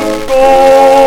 don't go.